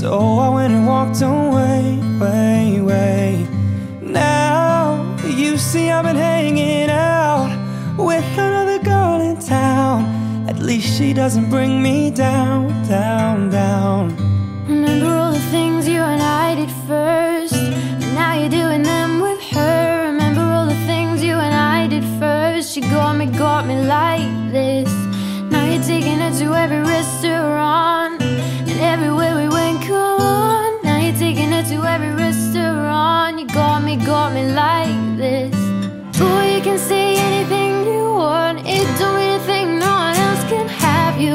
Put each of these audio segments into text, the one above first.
So I went and walked away, way, way. Now you see I've been hanging out with another girl in town. At least she doesn't bring me down, down, down.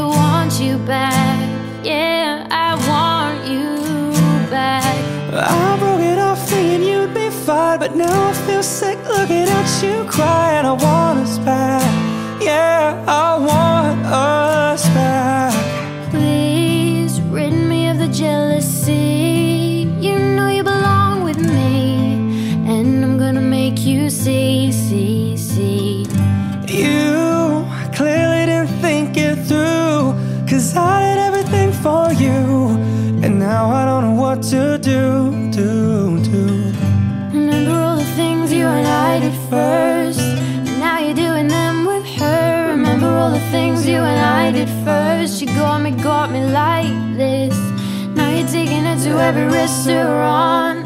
Want you back. Yeah, I want you back. I broke it off thinking you'd be fine, but now I feel sick looking at you cry, and I want us back. Yeah, I want us to do, do, do. Remember all the things you and I did first. And now you're doing them with her. Remember all the things you and I did first. You got me, got me like this. Now you're taking her to every restaurant.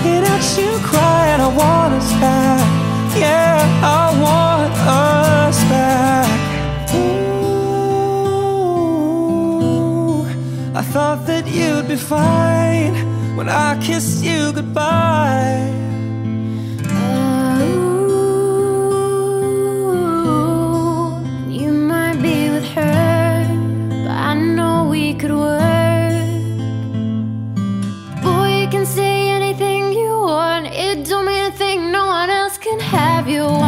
Looking at you cry, and I want us back. Yeah, I want us back. Ooh, I thought that you'd be fine when I kissed you goodbye. You